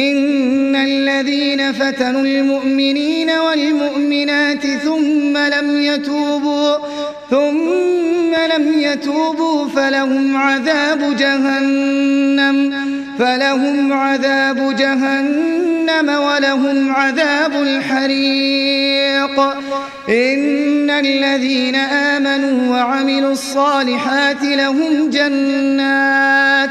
إن الذين فتنوا المؤمنين والمؤمنات ثم لم يتوبوا ثم لم يتوبوا فلهم عذاب جهنم فلهم عذاب جهنم ولهم عذاب الحريق. إن الذين آمنوا وعملوا الصالحات لهم جنات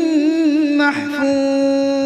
محفوظ